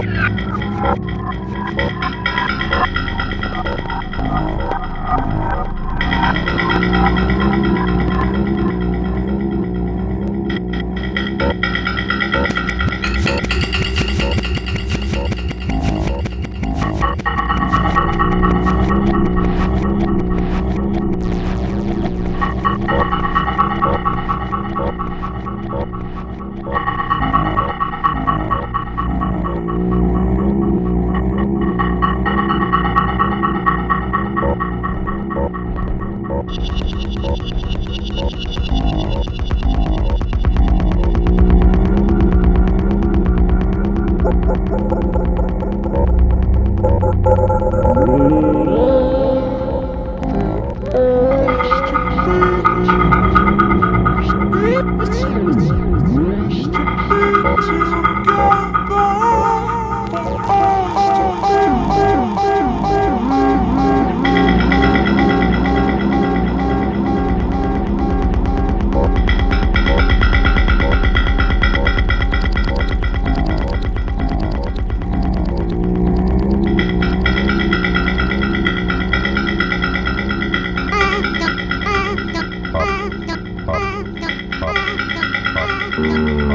やった! All right.